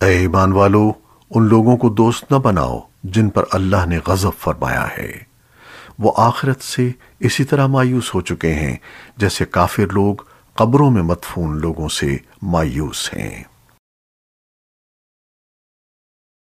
اے ایمان والو، ان لوگوں کو دوست نہ بناؤ جن پر اللہ نے غضب فرمایا ہے۔ وہ آخرت سے اسی طرح مایوس ہو چکے ہیں جیسے کافر لوگ قبروں میں مدفون لوگوں سے مایوس ہیں۔